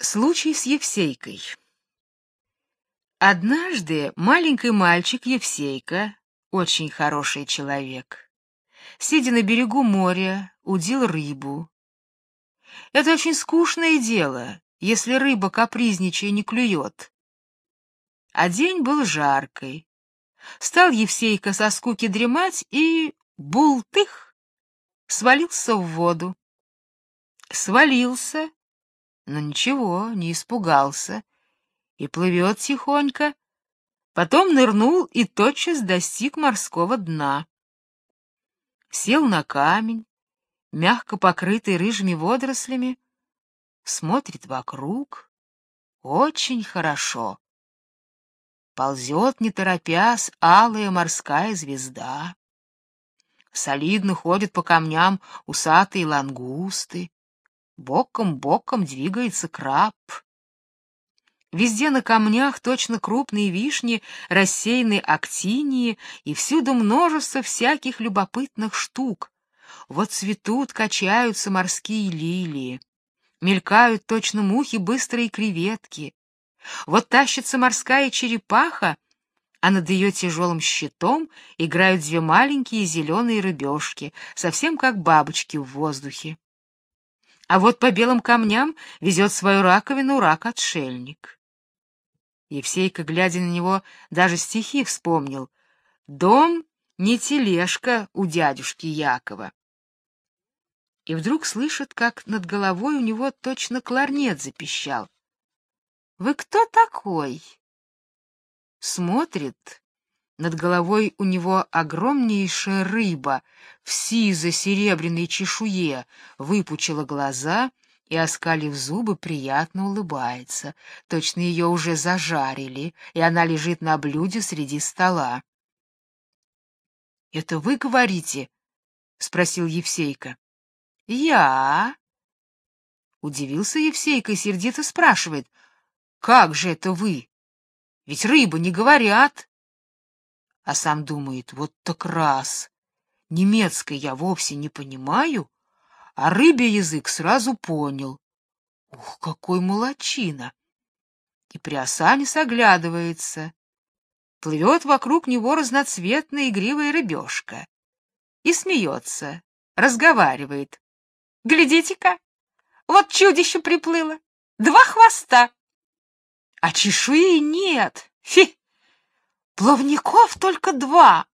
Случай с Евсейкой. Однажды маленький мальчик Евсейка, очень хороший человек, сидя на берегу моря, удил рыбу. Это очень скучное дело, если рыба капризничая не клюет. А день был жаркий. Стал Евсейка со скуки дремать и бултых свалился в воду. Свалился но ничего, не испугался и плывет тихонько. Потом нырнул и тотчас достиг морского дна. Сел на камень, мягко покрытый рыжими водорослями, смотрит вокруг. Очень хорошо. Ползет, не торопясь, алая морская звезда. Солидно ходят по камням усатые лангусты. Боком-боком двигается краб. Везде на камнях точно крупные вишни, рассеяны актинии, и всюду множество всяких любопытных штук. Вот цветут, качаются морские лилии. Мелькают точно мухи быстрые креветки. Вот тащится морская черепаха, а над ее тяжелым щитом играют две маленькие зеленые рыбешки, совсем как бабочки в воздухе. А вот по белым камням везет свою раковину рак-отшельник. Евсейка, глядя на него, даже стихи вспомнил. «Дом не тележка у дядюшки Якова». И вдруг слышит, как над головой у него точно кларнет запищал. «Вы кто такой?» Смотрит, над головой у него огромнейшая рыба в сизо-серебряной чешуе выпучила глаза и, оскалив зубы, приятно улыбается. Точно ее уже зажарили, и она лежит на блюде среди стола. — Это вы говорите? — спросил Евсейка. — Я. Удивился Евсейка и сердито спрашивает. — Как же это вы? Ведь рыбы не говорят а сам думает, вот так раз. Немецкой я вовсе не понимаю, а рыбий язык сразу понял. Ух, какой молочина! И при осане оглядывается. Плывет вокруг него разноцветная игривая рыбешка. И смеется, разговаривает. Глядите-ка, вот чудище приплыло, два хвоста. А чешуи нет, фи! Плавников только два.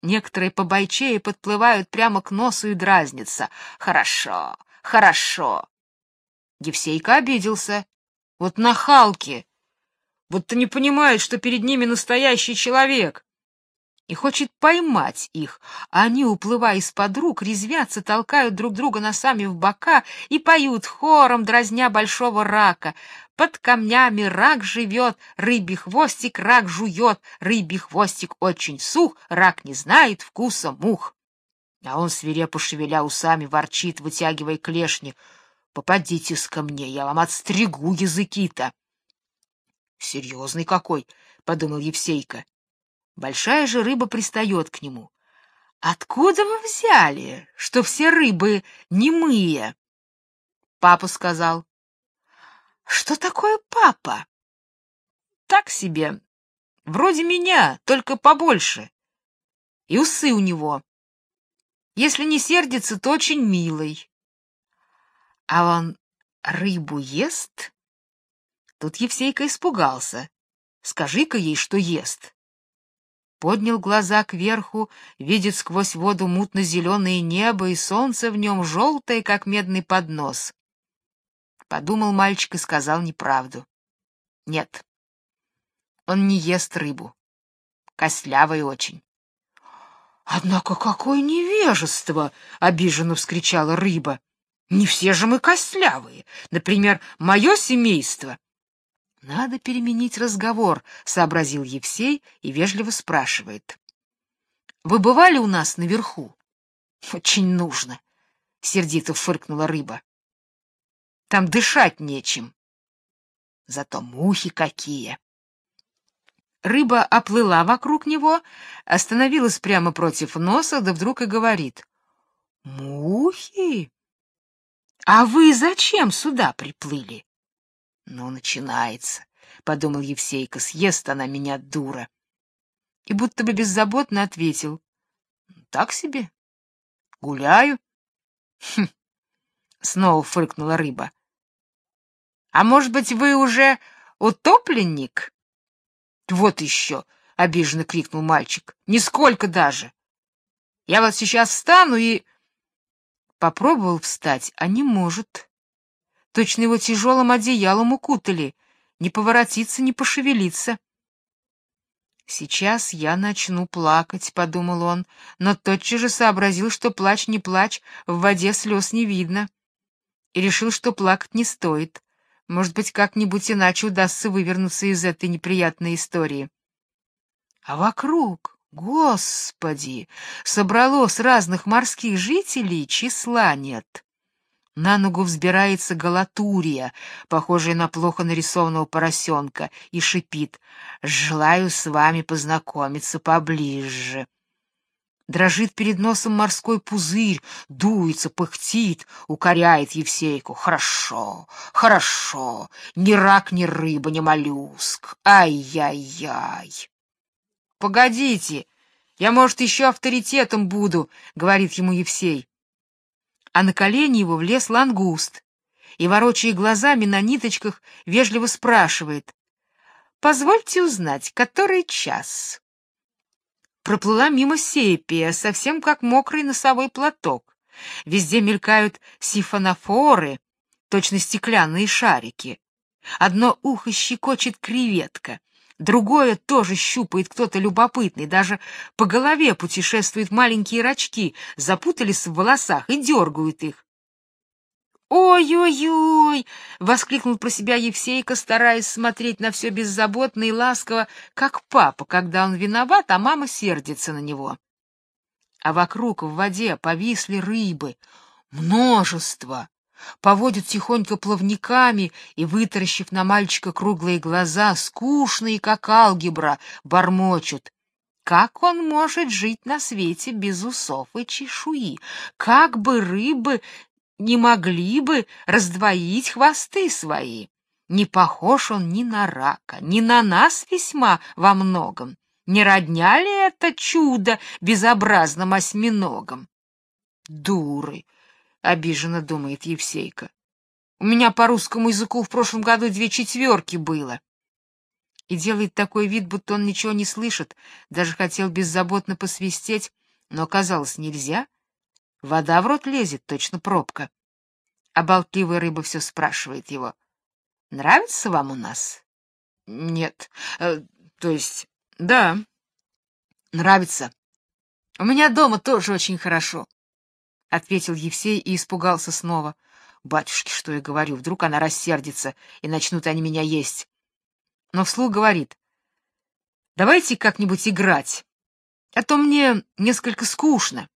Некоторые побойчее подплывают прямо к носу и дразнятся. Хорошо, хорошо. Евсейка обиделся. Вот нахалки. Вот-то не понимает, что перед ними настоящий человек. И хочет поймать их, а они, уплывая из-под рук, резвятся, толкают друг друга носами в бока и поют хором, дразня большого рака. Под камнями рак живет, рыбий хвостик рак жует, рыбий хвостик очень сух, рак не знает вкуса мух. А он, свирепо шевеля усами, ворчит, вытягивая клешни. «Попадитесь ко мне, я вам отстригу языки-то!» «Серьезный какой!» — подумал Евсейка. Большая же рыба пристает к нему. «Откуда вы взяли, что все рыбы немые?» Папа сказал. Что такое папа? Так себе. Вроде меня, только побольше. И усы у него. Если не сердится, то очень милый. А он рыбу ест? Тут Евсейка испугался. Скажи-ка ей, что ест. Поднял глаза кверху, видит сквозь воду мутно-зеленое небо и солнце в нем желтое, как медный поднос. Подумал мальчик и сказал неправду. Нет, он не ест рыбу. Костлявый очень. Однако какое невежество, обиженно вскричала рыба. Не все же мы костлявые. Например, мое семейство. Надо переменить разговор, сообразил Евсей и вежливо спрашивает. Вы бывали у нас наверху? Очень нужно, сердито фыркнула рыба. Там дышать нечем. Зато мухи какие! Рыба оплыла вокруг него, остановилась прямо против носа, да вдруг и говорит. «Мухи? А вы зачем сюда приплыли? Ну, начинается, — подумал Евсейка, — съест она меня, дура. И будто бы беззаботно ответил. Так себе. Гуляю. Хм. Снова фыркнула рыба. А может быть, вы уже утопленник? Вот еще, — обиженно крикнул мальчик. Нисколько даже. Я вот сейчас встану и... Попробовал встать, а не может. Точно его тяжелым одеялом укутали. Не поворотиться, не пошевелиться. «Сейчас я начну плакать», — подумал он, но тотчас же сообразил, что плач не плач, в воде слез не видно. И решил, что плакать не стоит. Может быть, как-нибудь иначе удастся вывернуться из этой неприятной истории. А вокруг, господи, собралось разных морских жителей, числа нет. На ногу взбирается галатурия, похожая на плохо нарисованного поросенка, и шипит «Желаю с вами познакомиться поближе». Дрожит перед носом морской пузырь, дуется, пыхтит, укоряет Евсейку. «Хорошо, хорошо, ни рак, ни рыба, ни моллюск. Ай-яй-яй!» «Погодите, я, может, еще авиатором буду», — говорит ему Евсей а на колени его влез лангуст и, ворочая глазами на ниточках, вежливо спрашивает. «Позвольте узнать, который час?» Проплыла мимо сепия, совсем как мокрый носовой платок. Везде мелькают сифонофоры, точно стеклянные шарики. Одно ухо щекочет креветка, Другое тоже щупает кто-то любопытный, даже по голове путешествуют маленькие рачки, запутались в волосах и дергают их. «Ой-ой-ой!» — воскликнул про себя Евсейка, стараясь смотреть на все беззаботно и ласково, как папа, когда он виноват, а мама сердится на него. А вокруг в воде повисли рыбы. Множество! поводят тихонько плавниками и, вытаращив на мальчика круглые глаза, скучные, как алгебра, бормочут. Как он может жить на свете без усов и чешуи? Как бы рыбы не могли бы раздвоить хвосты свои? Не похож он ни на рака, ни на нас весьма во многом. Не родня ли это чудо безобразным осьминогом? Дуры! — обиженно думает Евсейка. «У меня по русскому языку в прошлом году две четверки было». И делает такой вид, будто он ничего не слышит, даже хотел беззаботно посвистеть, но оказалось нельзя. Вода в рот лезет, точно пробка. А болтливая рыба все спрашивает его. «Нравится вам у нас?» «Нет, э, то есть, да, нравится. У меня дома тоже очень хорошо». — ответил Евсей и испугался снова. «Батюшки, что я говорю, вдруг она рассердится, и начнут они меня есть». Но вслух говорит, «Давайте как-нибудь играть, а то мне несколько скучно».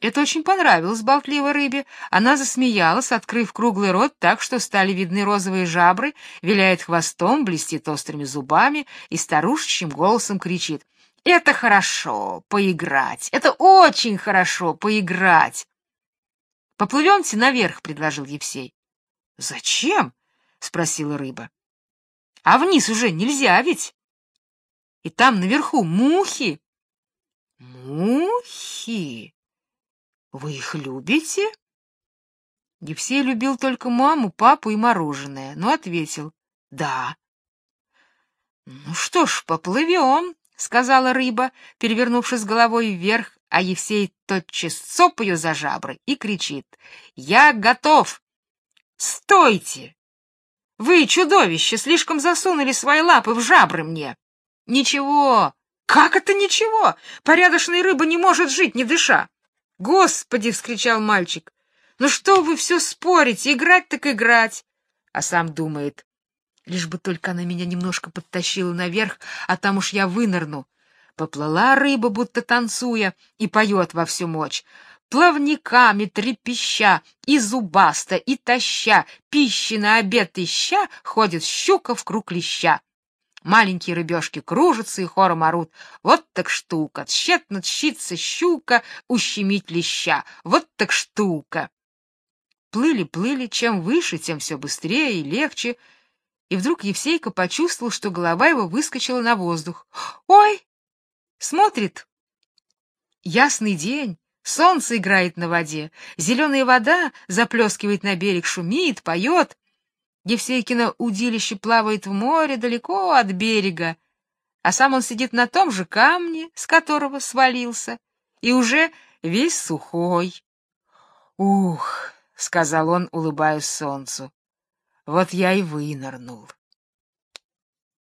Это очень понравилось болтливой рыбе. Она засмеялась, открыв круглый рот так, что стали видны розовые жабры, виляет хвостом, блестит острыми зубами и старушечьим голосом кричит — это хорошо, поиграть. Это очень хорошо, поиграть. Поплывемте наверх, предложил Евсей. Зачем? спросила рыба. А вниз уже нельзя ведь. И там наверху мухи. Мухи? Вы их любите? Евсей любил только маму, папу и мороженое, но ответил: "Да". Ну что ж, поплывем, — сказала рыба, перевернувшись головой вверх, а Евсей тотчас цоп ее за жабры и кричит. «Я готов! Стойте! Вы, чудовище, слишком засунули свои лапы в жабры мне!» «Ничего! Как это ничего? Порядочная рыба не может жить, не дыша!» «Господи!» — вскричал мальчик. «Ну что вы все спорите? Играть так играть!» А сам думает. Лишь бы только она меня немножко подтащила наверх, а там уж я вынырну. Поплыла рыба, будто танцуя, и поет во всю мощь. Плавниками трепеща, и зубаста, и таща, пищи на обед ища, ходит щука в круг леща. Маленькие рыбешки кружатся и хором орут. Вот так штука, тщетно тщится щука, ущемить леща. Вот так штука. Плыли-плыли, чем выше, тем все быстрее и легче, И вдруг Евсейка почувствовал, что голова его выскочила на воздух. Ой! Смотрит. Ясный день, солнце играет на воде, зеленая вода заплескивает на берег, шумит, поет. Евсейкино удилище плавает в море далеко от берега, а сам он сидит на том же камне, с которого свалился, и уже весь сухой. Ух, сказал он, улыбаясь солнцу. Вот я и вынырнул.